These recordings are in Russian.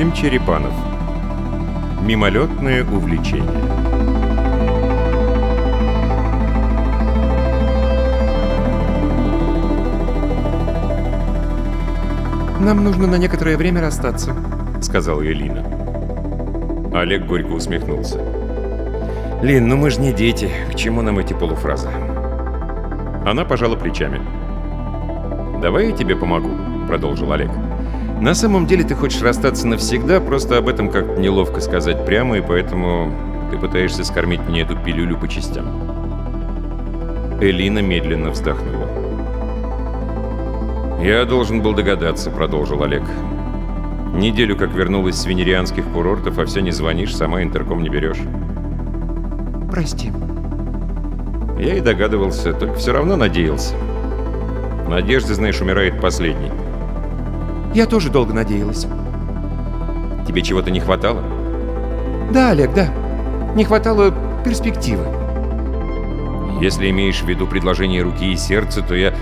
Максим Черепанов. Мимолетное увлечение. «Нам нужно на некоторое время расстаться», — сказала Элина. Олег горько усмехнулся. «Лин, ну мы же не дети. К чему нам эти полуфразы?» Она пожала плечами. «Давай я тебе помогу», — продолжил Олег. «На самом деле ты хочешь расстаться навсегда, просто об этом как-то неловко сказать прямо, и поэтому ты пытаешься скормить мне эту пилюлю по частям». Элина медленно вздохнула. «Я должен был догадаться», — продолжил Олег. «Неделю как вернулась с венерианских курортов, а все не звонишь, сама интерком не берешь». «Прости». Я и догадывался, только все равно надеялся. Надежда, знаешь, умирает последней. Я тоже долго надеялась. Тебе чего-то не хватало? Да, Олег, да. Не хватало перспективы. Если имеешь в виду предложение руки и сердца, то я...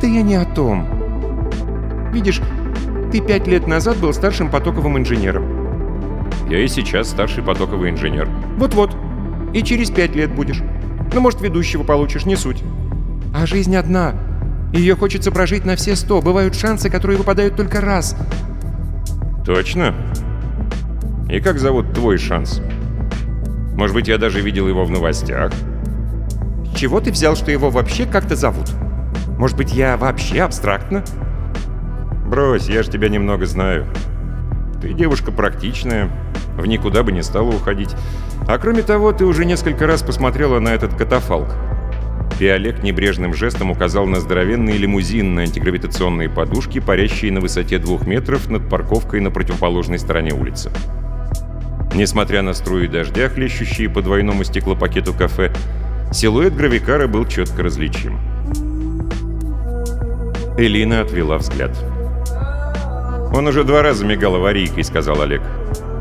Да я не о том. Видишь, ты пять лет назад был старшим потоковым инженером. Я и сейчас старший потоковый инженер. Вот-вот. И через пять лет будешь. Ну, может, ведущего получишь, не суть. А жизнь одна. Ее хочется прожить на все сто. Бывают шансы, которые выпадают только раз. Точно? И как зовут твой шанс? Может быть, я даже видел его в новостях? чего ты взял, что его вообще как-то зовут? Может быть, я вообще абстрактно? Брось, я ж тебя немного знаю. Ты девушка практичная, в никуда бы не стала уходить. А кроме того, ты уже несколько раз посмотрела на этот катафалк. И Олег небрежным жестом указал на здоровенный лимузин на антигравитационные подушки, парящие на высоте двух метров над парковкой на противоположной стороне улицы. Несмотря на струи дождя, хлещущие по двойному стеклопакету кафе, силуэт гравикара был четко различим. Элина отвела взгляд. «Он уже два раза мигал аварийкой», — сказал Олег.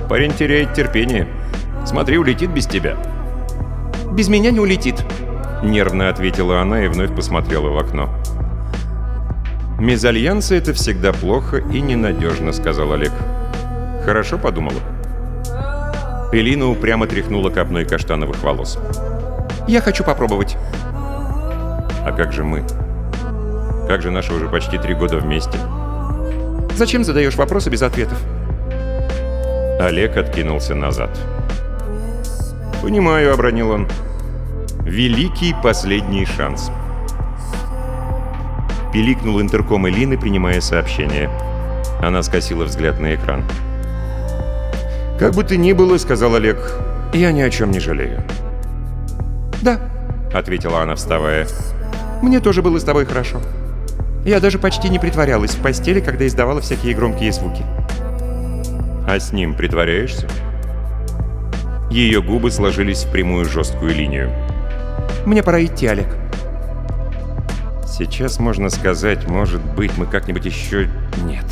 «Парень теряет терпение. Смотри, улетит без тебя». «Без меня не улетит», Нервно ответила она и вновь посмотрела в окно. «Мезальянсы — это всегда плохо и ненадежно», — сказал Олег. «Хорошо подумала». Элина упрямо тряхнула копной каштановых волос. «Я хочу попробовать». «А как же мы? Как же наши уже почти три года вместе?» «Зачем задаешь вопросы без ответов?» Олег откинулся назад. «Понимаю», — обронил он. Великий последний шанс. Пиликнул интерком Элины, принимая сообщение. Она скосила взгляд на экран. «Как бы ты ни было, — сказал Олег, — я ни о чем не жалею». «Да», — ответила она, вставая. «Мне тоже было с тобой хорошо. Я даже почти не притворялась в постели, когда издавала всякие громкие звуки». «А с ним притворяешься?» Ее губы сложились в прямую жесткую линию. Мне пора идти, Олег. Сейчас можно сказать, может быть, мы как-нибудь еще... Нет.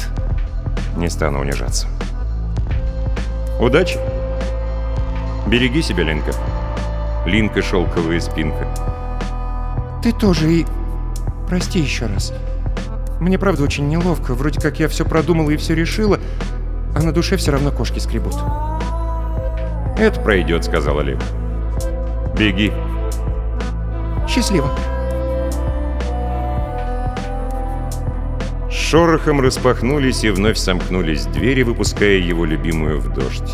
Не стану унижаться. Удачи. Береги себя, Ленка. Линка шелковая спинка. Ты тоже и... Прости еще раз. Мне правда очень неловко. Вроде как я все продумала и все решила, а на душе все равно кошки скребут. «Это пройдет», — сказал Олег. «Беги». Счастливо. Шорохом распахнулись и вновь сомкнулись двери, выпуская его любимую в дождь.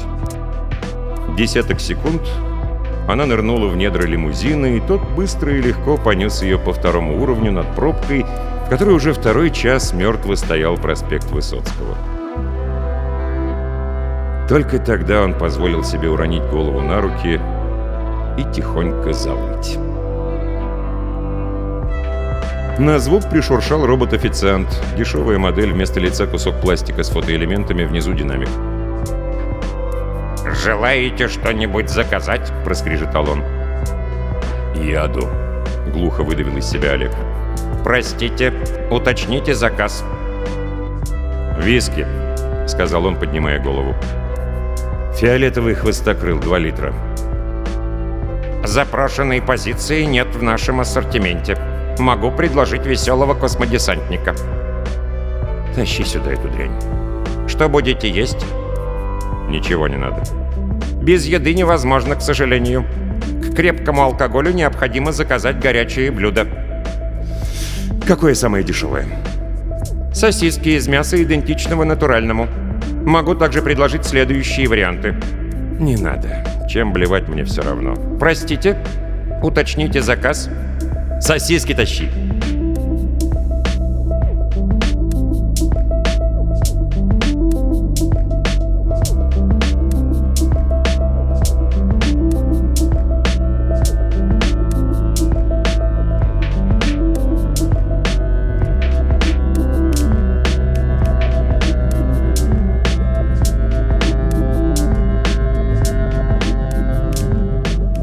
Десяток секунд она нырнула в недра лимузина, и тот быстро и легко понес ее по второму уровню над пробкой, в которой уже второй час мертво стоял проспект Высоцкого. Только тогда он позволил себе уронить голову на руки и тихонько завыть. На звук пришуршал робот-официант. Дешевая модель, вместо лица кусок пластика с фотоэлементами, внизу динамик. «Желаете что-нибудь заказать?» – проскрежетал он. «Яду», – глухо выдавил из себя Олег. «Простите, уточните заказ». «Виски», — сказал он, поднимая голову. «Фиолетовый хвостокрыл, 2 литра». «Запрошенной позиции нет в нашем ассортименте», Могу предложить веселого космодесантника. Тащи сюда эту дрянь. Что будете есть? ничего не надо. Без еды невозможно, к сожалению. К крепкому алкоголю необходимо заказать горячие блюда. Какое самое дешевое? Сосиски из мяса идентичного натуральному. Могу также предложить следующие варианты. Не надо. Чем блевать мне все равно. Простите? Уточните заказ. Сосиски тащи.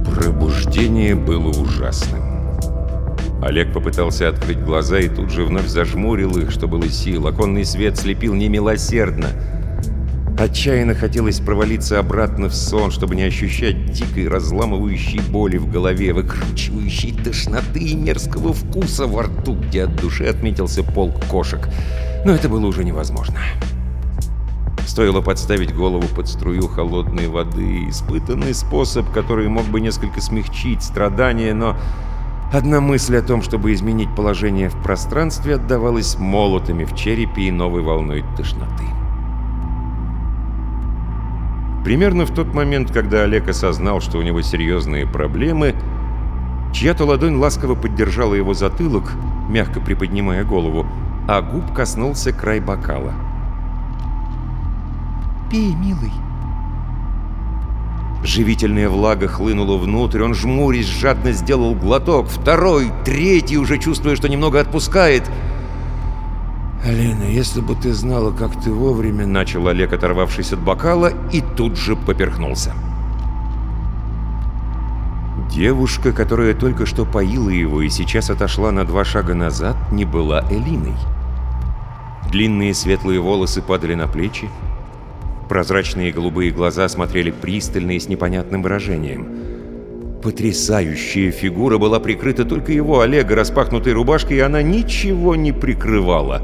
Пробуждение было ужасным. Олег попытался открыть глаза и тут же вновь зажмурил их, что было сил. Оконный свет слепил немилосердно. Отчаянно хотелось провалиться обратно в сон, чтобы не ощущать дикой разламывающей боли в голове, выкручивающей тошноты и мерзкого вкуса во рту, где от души отметился полк кошек. Но это было уже невозможно. Стоило подставить голову под струю холодной воды, испытанный способ, который мог бы несколько смягчить страдания, но одна мысль о том, чтобы изменить положение в пространстве, отдавалась молотами в черепе и новой волной тошноты. Примерно в тот момент, когда Олег осознал, что у него серьезные проблемы, чья-то ладонь ласково поддержала его затылок, мягко приподнимая голову, а губ коснулся край бокала. «Пей, милый». Живительная влага хлынула внутрь, он, жмурясь, жадно сделал глоток, второй, третий, уже чувствуя, что немного отпускает. «Алина, если бы ты знала, как ты вовремя...» — начал Олег, оторвавшись от бокала, и тут же поперхнулся. Девушка, которая только что поила его и сейчас отошла на два шага назад, не была Элиной. Длинные светлые волосы падали на плечи, Прозрачные голубые глаза смотрели пристально и с непонятным выражением. Потрясающая фигура была прикрыта только его, Олега, распахнутой рубашкой, и она ничего не прикрывала.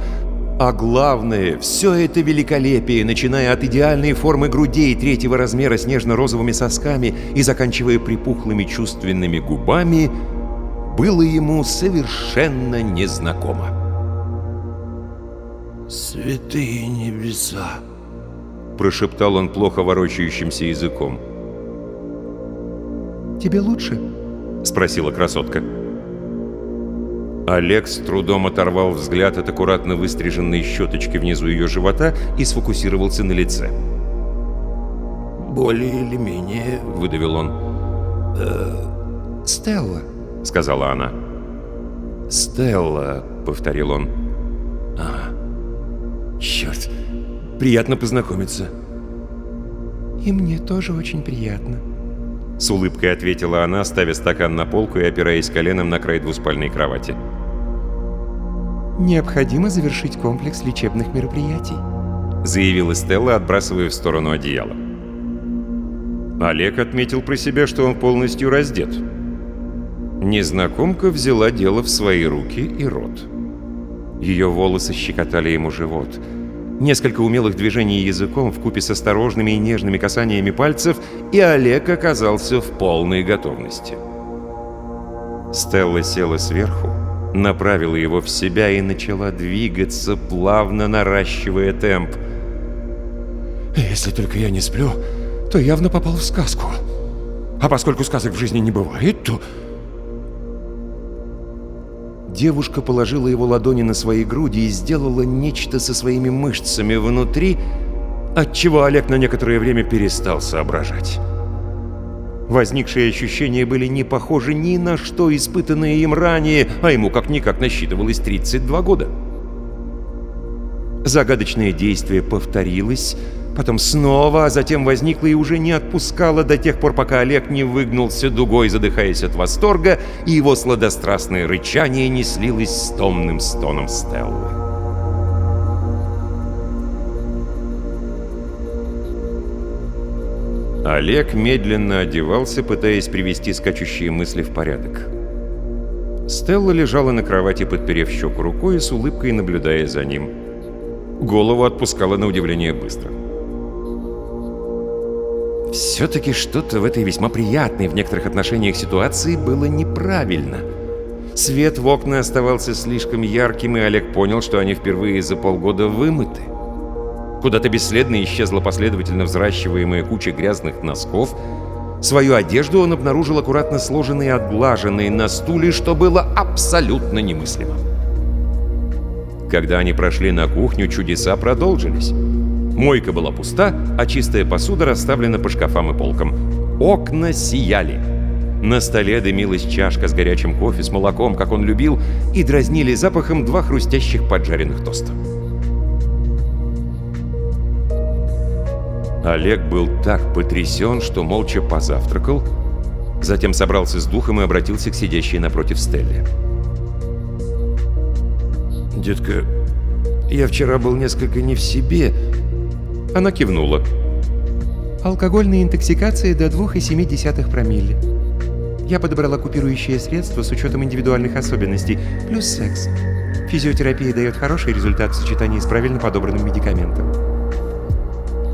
А главное, все это великолепие, начиная от идеальной формы грудей третьего размера с нежно-розовыми сосками и заканчивая припухлыми чувственными губами, было ему совершенно незнакомо. «Святые небеса!» Прошептал он плохо ворочающимся языком. «Тебе лучше?» — спросила красотка. Олег с трудом оторвал взгляд от аккуратно выстриженной щеточки внизу ее живота и сфокусировался на лице. «Более или менее», — выдавил он. «Э, «Стелла», — сказала она. «Стелла», — повторил он. «А, черт, Приятно познакомиться». «И мне тоже очень приятно», — с улыбкой ответила она, ставя стакан на полку и опираясь коленом на край двуспальной кровати. «Необходимо завершить комплекс лечебных мероприятий», — заявила Стелла, отбрасывая в сторону одеяла. Олег отметил про себя, что он полностью раздет. Незнакомка взяла дело в свои руки и рот. Ее волосы щекотали ему живот — Несколько умелых движений языком в купе с осторожными и нежными касаниями пальцев, и Олег оказался в полной готовности. Стелла села сверху, направила его в себя и начала двигаться, плавно наращивая темп. «Если только я не сплю, то явно попал в сказку. А поскольку сказок в жизни не бывает, то Девушка положила его ладони на свои груди и сделала нечто со своими мышцами внутри, отчего Олег на некоторое время перестал соображать. Возникшие ощущения были не похожи ни на что, испытанное им ранее, а ему как-никак насчитывалось 32 года. Загадочное действие повторилось, Потом снова, а затем возникла и уже не отпускала до тех пор, пока Олег не выгнулся дугой, задыхаясь от восторга, и его сладострастное рычание не слилось с томным стоном Стеллы. Олег медленно одевался, пытаясь привести скачущие мысли в порядок. Стелла лежала на кровати, подперев щеку рукой и с улыбкой наблюдая за ним. Голову отпускала на удивление быстро. Все-таки что-то в этой весьма приятной в некоторых отношениях ситуации было неправильно. Свет в окна оставался слишком ярким, и Олег понял, что они впервые за полгода вымыты. Куда-то бесследно исчезла последовательно взращиваемая куча грязных носков. Свою одежду он обнаружил аккуратно сложенной и отглаженной на стуле, что было абсолютно немыслимо. Когда они прошли на кухню, чудеса продолжились. Мойка была пуста, а чистая посуда расставлена по шкафам и полкам. Окна сияли. На столе дымилась чашка с горячим кофе с молоком, как он любил, и дразнили запахом два хрустящих поджаренных тоста. Олег был так потрясен, что молча позавтракал, затем собрался с духом и обратился к сидящей напротив Стелле. «Детка, я вчера был несколько не в себе». Она кивнула. Алкогольная интоксикация до 2,7 промилле. Я подобрала купирующее средство с учетом индивидуальных особенностей, плюс секс. Физиотерапия дает хороший результат в сочетании с правильно подобранным медикаментом.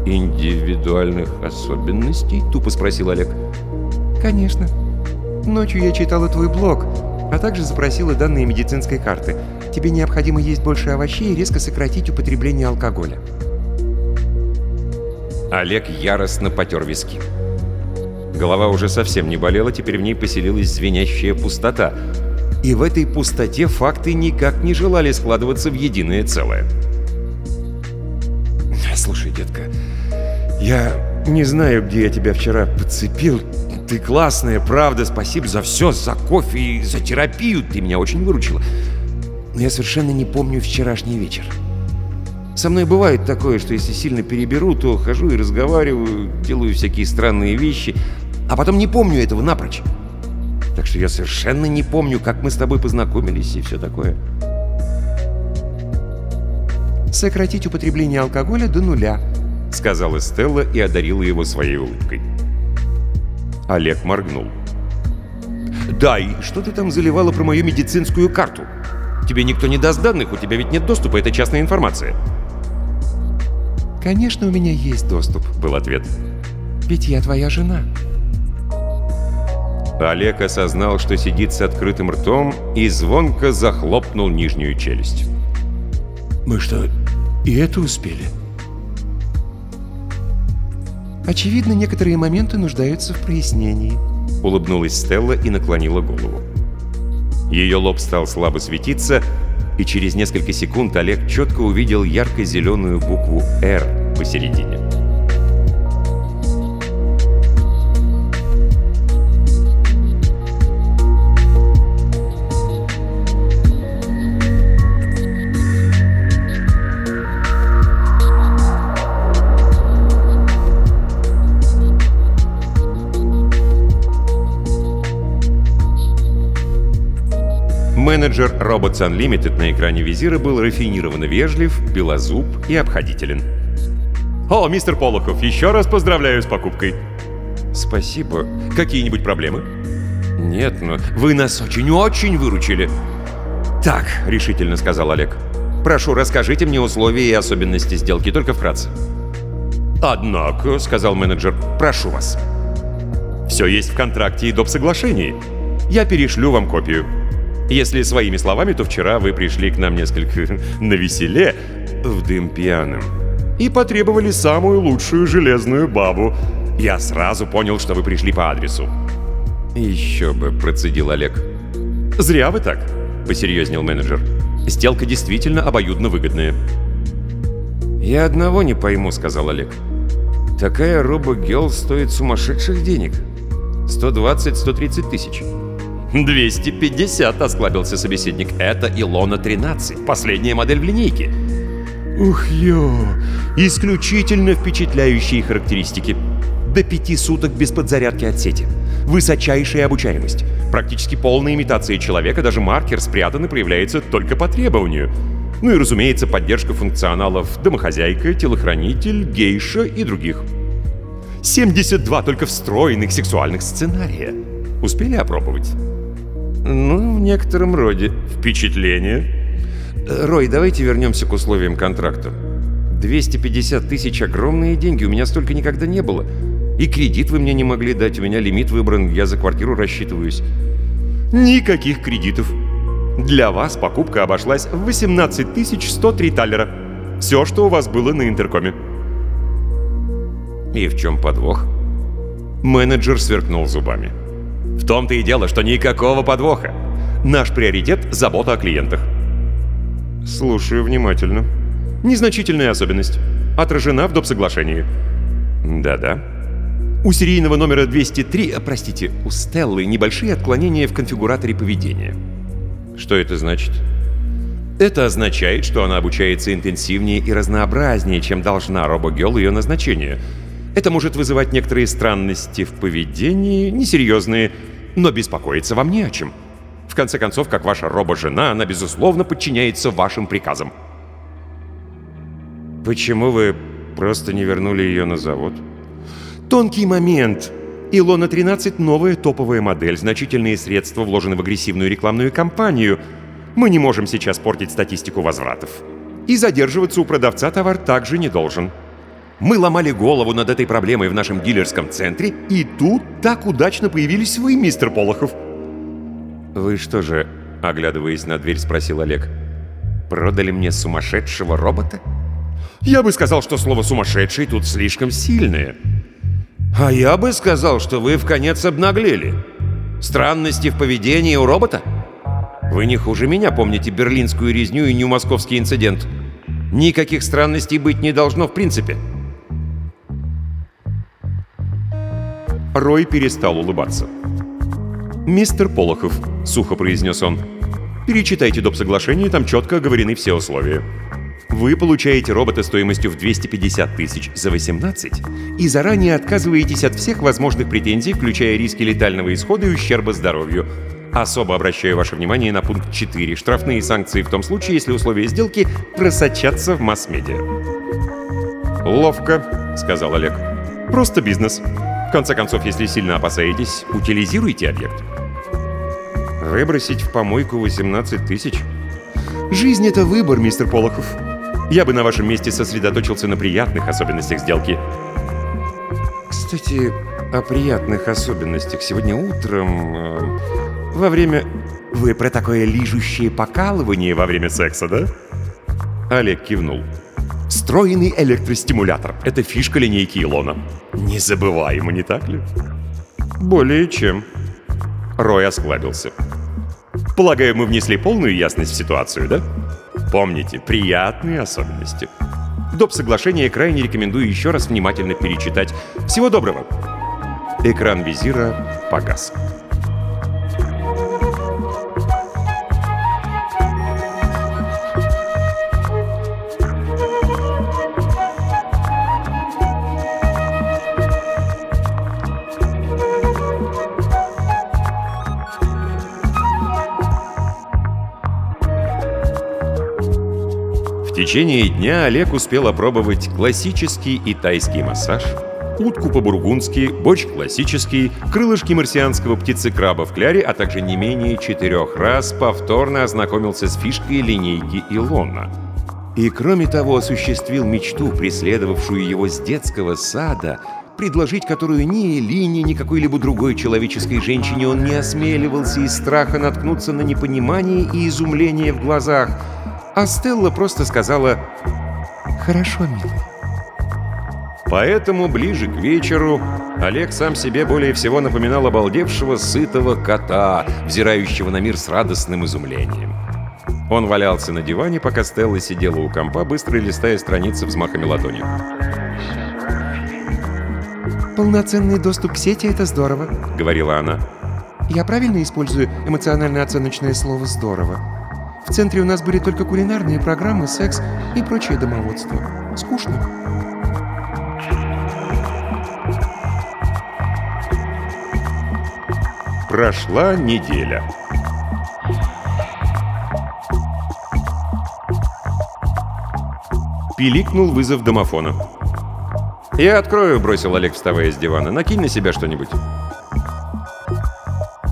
«Индивидуальных особенностей?» — тупо спросил Олег. Конечно. Ночью я читала твой блог, а также запросила данные медицинской карты. Тебе необходимо есть больше овощей и резко сократить употребление алкоголя. Олег яростно потер виски. Голова уже совсем не болела, теперь в ней поселилась звенящая пустота. И в этой пустоте факты никак не желали складываться в единое целое. «Слушай, детка, я не знаю, где я тебя вчера подцепил. Ты классная, правда, спасибо за все, за кофе и за терапию. Ты меня очень выручила. Но я совершенно не помню вчерашний вечер. Со мной бывает такое, что если сильно переберу, то хожу и разговариваю, делаю всякие странные вещи, а потом не помню этого напрочь. Так что я совершенно не помню, как мы с тобой познакомились и все такое. Сократить употребление алкоголя до нуля, сказала Стелла и одарила его своей улыбкой. Олег моргнул. «Да, и что ты там заливала про мою медицинскую карту? Тебе никто не даст данных, у тебя ведь нет доступа, это частная информация». «Конечно, у меня есть доступ», — был ответ. «Ведь я твоя жена». Олег осознал, что сидит с открытым ртом и звонко захлопнул нижнюю челюсть. «Мы что, и это успели?» Очевидно, некоторые моменты нуждаются в прояснении. Улыбнулась Стелла и наклонила голову. Ее лоб стал слабо светиться, и через несколько секунд Олег четко увидел ярко-зеленую букву «Р» посередине. Менеджер Robots Unlimited на экране визира был рафинированно вежлив, белозуб и обходителен. «О, мистер Полохов, еще раз поздравляю с покупкой!» «Спасибо. Какие-нибудь проблемы?» «Нет, но вы нас очень-очень выручили!» «Так», — решительно сказал Олег. «Прошу, расскажите мне условия и особенности сделки, только вкратце». «Однако», — сказал менеджер, — «прошу вас». «Все есть в контракте и доп. соглашении. Я перешлю вам копию». Если своими словами, то вчера вы пришли к нам несколько на веселе, в дым пьяным, и потребовали самую лучшую железную бабу. Я сразу понял, что вы пришли по адресу. «Еще бы», — процедил Олег. «Зря вы так», — посерьезнел менеджер. «Сделка действительно обоюдно выгодная». «Я одного не пойму», — сказал Олег. «Такая робо-гелл стоит сумасшедших денег. 120-130 тысяч». «250», — осклабился собеседник. «Это Илона 13, последняя модель в линейке». «Ух ё! Исключительно впечатляющие характеристики. До пяти суток без подзарядки от сети. Высочайшая обучаемость. Практически полная имитация человека, даже маркер спрятан и проявляется только по требованию. Ну и, разумеется, поддержка функционалов домохозяйка, телохранитель, гейша и других. 72 только встроенных сексуальных сценария. Успели опробовать? Ну, в некотором роде. Впечатление? Рой, давайте вернемся к условиям контракта. 250 тысяч — огромные деньги, у меня столько никогда не было. И кредит вы мне не могли дать, у меня лимит выбран, я за квартиру рассчитываюсь. Никаких кредитов. Для вас покупка обошлась в 18 103 таллера. Все, что у вас было на интеркоме. И в чем подвох? Менеджер сверкнул зубами. В том-то и дело, что никакого подвоха. Наш приоритет — забота о клиентах. Слушаю внимательно. Незначительная особенность. Отражена в доп. соглашении. Да-да. У серийного номера 203, а, простите, у Стеллы небольшие отклонения в конфигураторе поведения. Что это значит? Это означает, что она обучается интенсивнее и разнообразнее, чем должна робогел ее назначение. Это может вызывать некоторые странности в поведении, несерьезные, но беспокоиться вам не о чем. В конце концов, как ваша робо-жена, она, безусловно, подчиняется вашим приказам. Почему вы просто не вернули ее на завод? Тонкий момент. Илона 13 — новая топовая модель, значительные средства вложены в агрессивную рекламную кампанию. Мы не можем сейчас портить статистику возвратов. И задерживаться у продавца товар также не должен. Мы ломали голову над этой проблемой в нашем дилерском центре, и тут так удачно появились вы, мистер Полохов. «Вы что же, оглядываясь на дверь, спросил Олег, продали мне сумасшедшего робота?» Я бы сказал, что слово «сумасшедший» тут слишком сильное. А я бы сказал, что вы в конец обнаглели. Странности в поведении у робота? Вы не хуже меня помните берлинскую резню и нью-московский инцидент. Никаких странностей быть не должно в принципе. Рой перестал улыбаться. «Мистер Полохов», — сухо произнес он, — «перечитайте доп. соглашение, там четко оговорены все условия. Вы получаете робота стоимостью в 250 тысяч за 18 и заранее отказываетесь от всех возможных претензий, включая риски летального исхода и ущерба здоровью. Особо обращаю ваше внимание на пункт 4. Штрафные санкции в том случае, если условия сделки просочатся в масс-медиа. «Ловко», — сказал Олег. «Просто бизнес. Конце концов, если сильно опасаетесь, утилизируйте объект». «Выбросить в помойку 18 тысяч?» «Жизнь — это выбор, мистер Полохов. Я бы на вашем месте сосредоточился на приятных особенностях сделки. Кстати, о приятных особенностях. Сегодня утром, э, во время... Вы про такое лижущее покалывание во время секса, да? Олег кивнул. Встроенный электростимулятор. Это фишка линейки Илона. Незабываемо, не так ли? Более чем. Рой осклабился. Полагаю, мы внесли полную ясность в ситуацию, да? Помните, приятные особенности. Доп. соглашение крайне рекомендую еще раз внимательно перечитать. Всего доброго. Экран визира погас. Течение дня Олег успел опробовать классический и тайский массаж, утку по-бургундски, борщ классический, крылышки марсианского птицы-краба в кляре, а также не менее четырех раз повторно ознакомился с фишкой линейки Илона. И кроме того осуществил мечту, преследовавшую его с детского сада, предложить которую ни Элине, ни какой-либо другой человеческой женщине он не осмеливался из страха наткнуться на непонимание и изумление в глазах – а Стелла просто сказала «Хорошо, милый». Поэтому ближе к вечеру Олег сам себе более всего напоминал обалдевшего сытого кота, взирающего на мир с радостным изумлением. Он валялся на диване, пока Стелла сидела у компа, быстро листая страницы взмахами ладони. «Полноценный доступ к сети — это здорово», — говорила она. «Я правильно использую эмоционально-оценочное слово «здорово»?» В центре у нас были только кулинарные программы, секс и прочее домоводство. Скучно. Прошла неделя. Пиликнул вызов домофона. «Я открою», — бросил Олег, вставая с дивана. «Накинь на себя что-нибудь».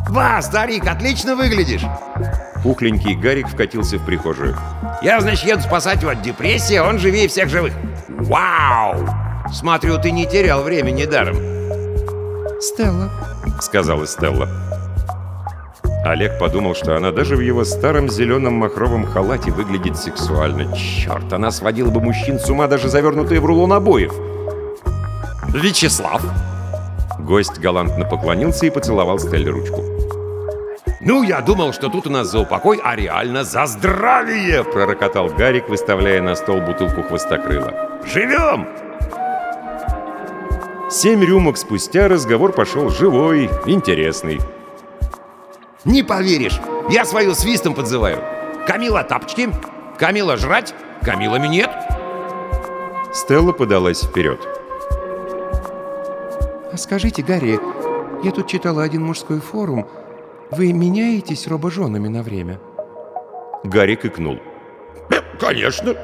«Ва, старик, отлично выглядишь!» Пухленький Гарик вкатился в прихожую. «Я, значит, еду спасать его от депрессии, он живее всех живых!» «Вау! Смотрю, ты не терял времени даром!» «Стелла», — сказала Стелла. Олег подумал, что она даже в его старом зеленом махровом халате выглядит сексуально. Черт, она сводила бы мужчин с ума, даже завернутые в рулон обоев. Вячеслав. Гость галантно поклонился и поцеловал Стелле ручку. «Ну, я думал, что тут у нас за упокой, а реально за здравие!» Пророкотал Гарик, выставляя на стол бутылку хвостокрыла. «Живем!» Семь рюмок спустя разговор пошел живой, интересный. «Не поверишь, я свою свистом подзываю. Камила тапочки, Камила жрать, Камила минет». Стелла подалась вперед. «А скажите, Гарри, я тут читала один мужской форум. Вы меняетесь робоженами на время?» Гарик икнул. «Э, «Конечно,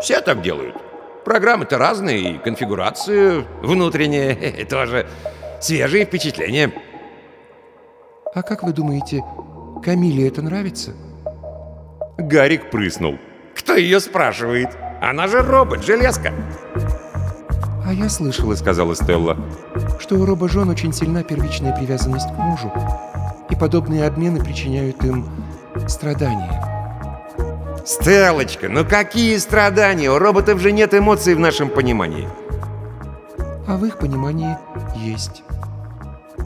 все так делают. Программы-то разные, и конфигурации внутренние тоже. Свежие впечатления». «А как вы думаете, Камиле это нравится?» Гарик прыснул. «Кто ее спрашивает? Она же робот, железка». «А я слышала, — сказала Стелла, — что у робожен очень сильна первичная привязанность к мужу, подобные обмены причиняют им страдания». «Стеллочка, ну какие страдания? У роботов же нет эмоций в нашем понимании». «А в их понимании есть».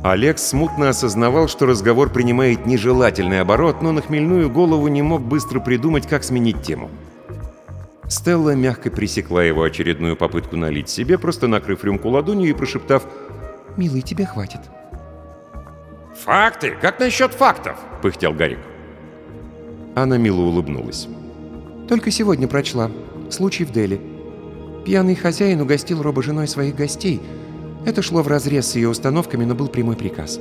Олег смутно осознавал, что разговор принимает нежелательный оборот, но на хмельную голову не мог быстро придумать, как сменить тему. Стелла мягко пресекла его очередную попытку налить себе, просто накрыв рюмку ладонью и прошептав «Милый, тебе хватит». «Факты? Как насчет фактов?» — пыхтел Гарик. Она мило улыбнулась. «Только сегодня прочла. Случай в Дели. Пьяный хозяин угостил Роба женой своих гостей. Это шло вразрез с ее установками, но был прямой приказ.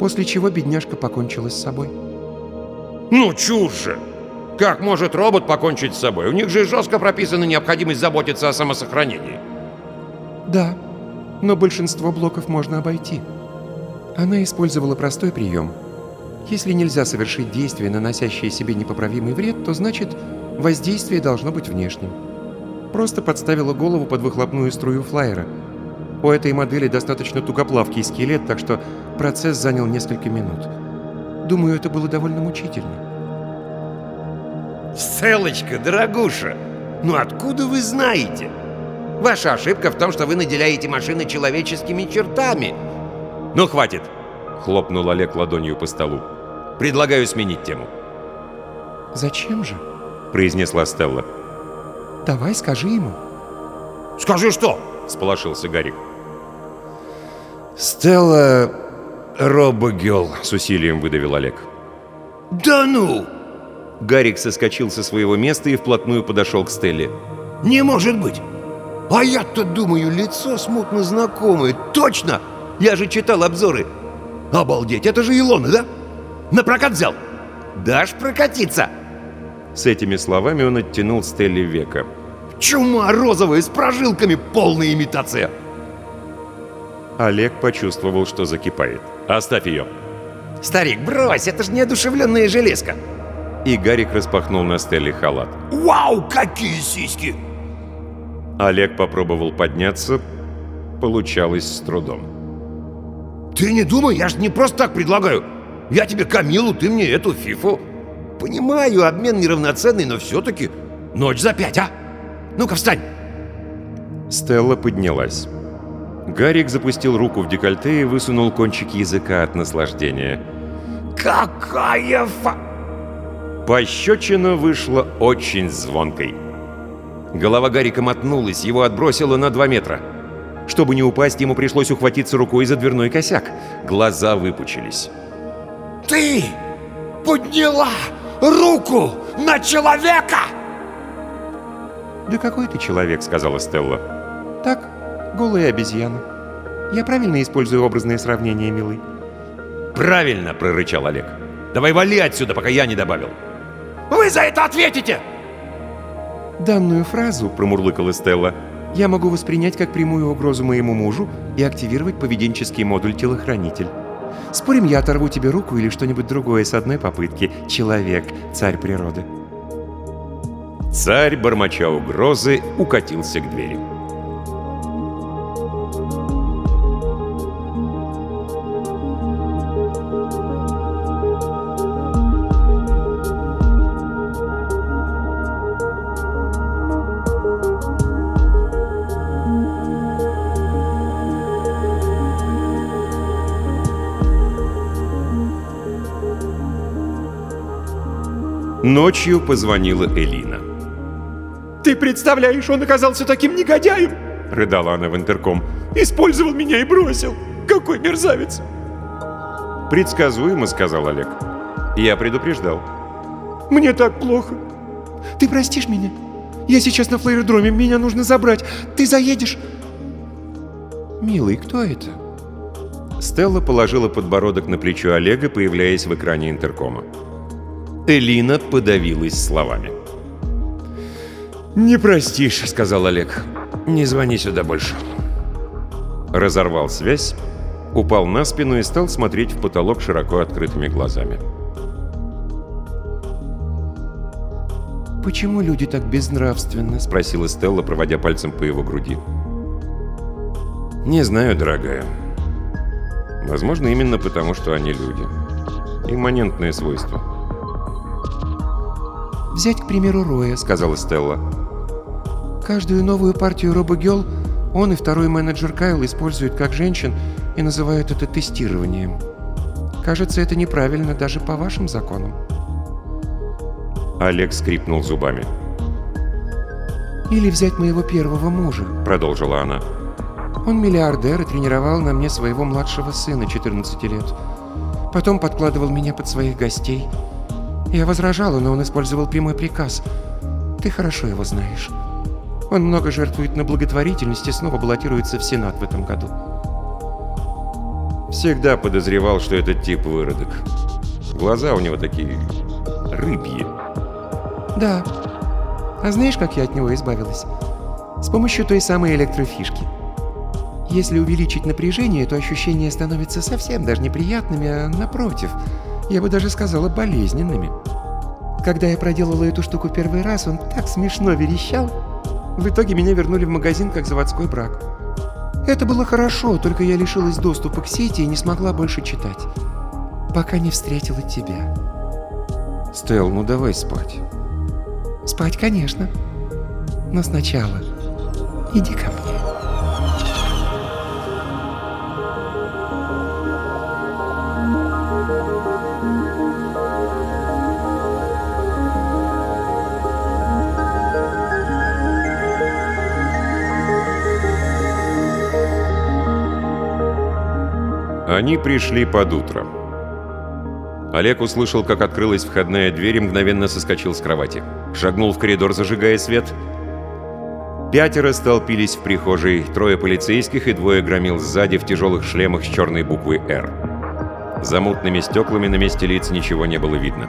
После чего бедняжка покончила с собой». «Ну, чушь же! Как может робот покончить с собой? У них же жестко прописана необходимость заботиться о самосохранении». «Да, но большинство блоков можно обойти. Она использовала простой прием. Если нельзя совершить действие, наносящее себе непоправимый вред, то значит, воздействие должно быть внешним. Просто подставила голову под выхлопную струю флайера. У этой модели достаточно тугоплавкий скелет, так что процесс занял несколько минут. Думаю, это было довольно мучительно. Селочка, дорогуша, ну откуда вы знаете? Ваша ошибка в том, что вы наделяете машины человеческими чертами. Ну, хватит. Хлопнул Олег ладонью по столу. Предлагаю сменить тему. «Зачем же? Произнесла Стелла. Давай скажи ему». Скажи что? Сполошился Гарик. Стелла Робогел. С усилием выдавил Олег. Да ну! Гарик соскочил со своего места и вплотную подошел к Стелле. Не может быть! А я-то думаю, лицо смутно знакомое. Точно! Я же читал обзоры. Обалдеть, это же Илона, да? На прокат взял. Дашь прокатиться? С этими словами он оттянул Стелле века. Чума розовая с прожилками, полная имитация. Олег почувствовал, что закипает. «Оставь ее!» Старик, брось, это же неодушевленная железка. И Гарик распахнул на Стелле халат. Вау, какие сиськи! Олег попробовал подняться. Получалось с трудом. Ты не думай, я же не просто так предлагаю. Я тебе Камилу, ты мне эту Фифу. Понимаю, обмен неравноценный, но все-таки ночь за пять, а? Ну-ка, встань. Стелла поднялась. Гарик запустил руку в декольте и высунул кончик языка от наслаждения. Какая фа... Пощечина вышла очень звонкой. Голова Гарика мотнулась, его отбросило на два метра. Чтобы не упасть, ему пришлось ухватиться рукой за дверной косяк. Глаза выпучились. Ты подняла руку на человека! «Да какой ты человек?» — сказала Стелла. «Так, голая обезьяна. Я правильно использую образные сравнения, милый?» «Правильно!» — прорычал Олег. «Давай вали отсюда, пока я не добавил!» Вы за это ответите! Данную фразу, промурлыкала Стелла, я могу воспринять как прямую угрозу моему мужу и активировать поведенческий модуль «Телохранитель». Спорим, я оторву тебе руку или что-нибудь другое с одной попытки. Человек, царь природы. Царь, бормоча угрозы, укатился к двери. Ночью позвонила Элина. «Ты представляешь, он оказался таким негодяем!» — рыдала она в интерком. «Использовал меня и бросил! Какой мерзавец!» «Предсказуемо», — сказал Олег. «Я предупреждал». «Мне так плохо. Ты простишь меня? Я сейчас на флайердроме, меня нужно забрать. Ты заедешь?» «Милый, кто это?» Стелла положила подбородок на плечо Олега, появляясь в экране интеркома. Элина подавилась словами. «Не простишь», — сказал Олег. «Не звони сюда больше». Разорвал связь, упал на спину и стал смотреть в потолок широко открытыми глазами. «Почему люди так безнравственны?» — спросила Стелла, проводя пальцем по его груди. «Не знаю, дорогая. Возможно, именно потому, что они люди. Имманентные свойства». «Взять, к примеру, Роя», — сказала Стелла. «Каждую новую партию Робогел он и второй менеджер Кайл используют как женщин и называют это тестированием. Кажется, это неправильно даже по вашим законам». Олег скрипнул зубами. «Или взять моего первого мужа», — продолжила она. «Он миллиардер и тренировал на мне своего младшего сына, 14 лет. Потом подкладывал меня под своих гостей. Я возражала, но он использовал прямой приказ. Ты хорошо его знаешь. Он много жертвует на благотворительность и снова баллотируется в Сенат в этом году». Всегда подозревал, что этот тип выродок. Глаза у него такие рыбьи. Да. А знаешь, как я от него избавилась? С помощью той самой электрофишки. Если увеличить напряжение, то ощущения становятся совсем даже неприятными, а напротив, я бы даже сказала болезненными. Когда я проделала эту штуку первый раз, он так смешно верещал. В итоге меня вернули в магазин как заводской брак. Это было хорошо, только я лишилась доступа к сети и не смогла больше читать. Пока не встретила тебя. Стел, ну давай спать. Спать, конечно. Но сначала иди ко мне. Они пришли под утро. Олег услышал, как открылась входная дверь и мгновенно соскочил с кровати. Шагнул в коридор, зажигая свет. Пятеро столпились в прихожей, трое полицейских и двое громил сзади в тяжелых шлемах с черной буквой «Р». За мутными стеклами на месте лиц ничего не было видно.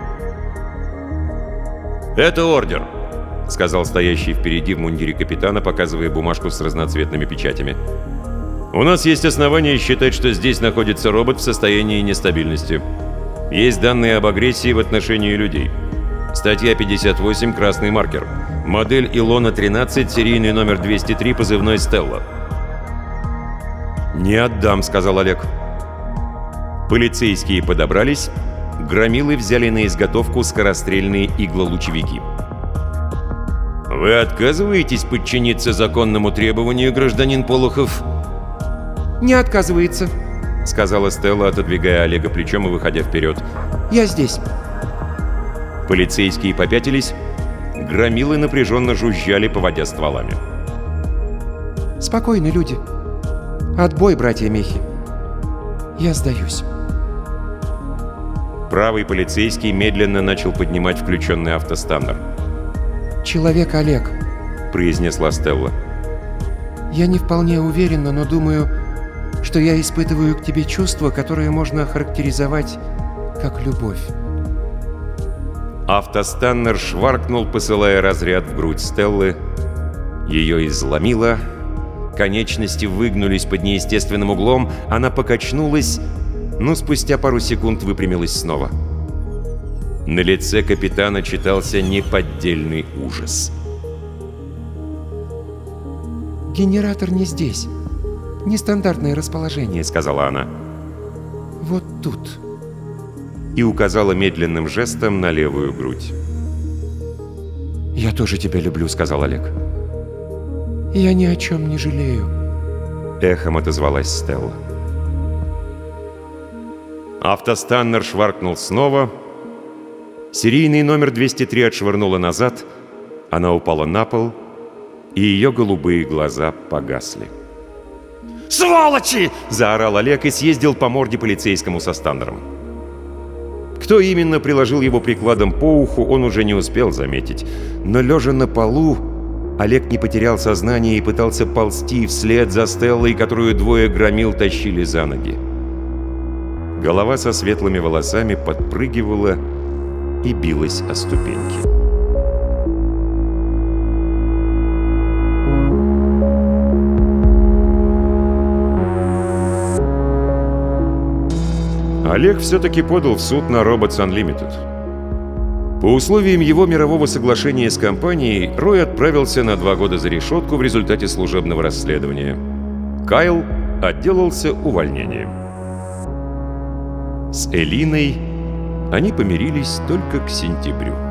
«Это ордер», — сказал стоящий впереди в мундире капитана, показывая бумажку с разноцветными печатями. «У нас есть основания считать, что здесь находится робот в состоянии нестабильности. Есть данные об агрессии в отношении людей. Статья 58, красный маркер. Модель Илона-13, серийный номер 203, позывной «Стелла». «Не отдам», — сказал Олег. Полицейские подобрались, громилы взяли на изготовку скорострельные иглолучевики. «Вы отказываетесь подчиниться законному требованию, гражданин Полухов?» «Не отказывается», — сказала Стелла, отодвигая Олега плечом и выходя вперед. «Я здесь». Полицейские попятились, громилы напряженно жужжали, поводя стволами. «Спокойно, люди. Отбой, братья Мехи. Я сдаюсь». Правый полицейский медленно начал поднимать включенный автостаннер. «Человек Олег», — произнесла Стелла. «Я не вполне уверена, но думаю, что я испытываю к тебе чувства, которые можно охарактеризовать как любовь». Автостаннер шваркнул, посылая разряд в грудь Стеллы. Ее изломило. Конечности выгнулись под неестественным углом. Она покачнулась, но спустя пару секунд выпрямилась снова. На лице капитана читался неподдельный ужас. «Генератор не здесь. Нестандартное расположение», — сказала она. «Вот тут» и указала медленным жестом на левую грудь. «Я тоже тебя люблю», — сказал Олег. «Я ни о чем не жалею», — эхом отозвалась Стелла. Автостаннер шваркнул снова, Серийный номер 203 отшвырнула назад, она упала на пол, и ее голубые глаза погасли. «Сволочи!» — заорал Олег и съездил по морде полицейскому со стандером. Кто именно приложил его прикладом по уху, он уже не успел заметить. Но лежа на полу, Олег не потерял сознание и пытался ползти вслед за Стеллой, которую двое громил тащили за ноги. Голова со светлыми волосами подпрыгивала и билась о ступеньки. Олег все-таки подал в суд на Robots Unlimited. По условиям его мирового соглашения с компанией, Рой отправился на два года за решетку в результате служебного расследования. Кайл отделался увольнением. С Элиной они помирились только к сентябрю.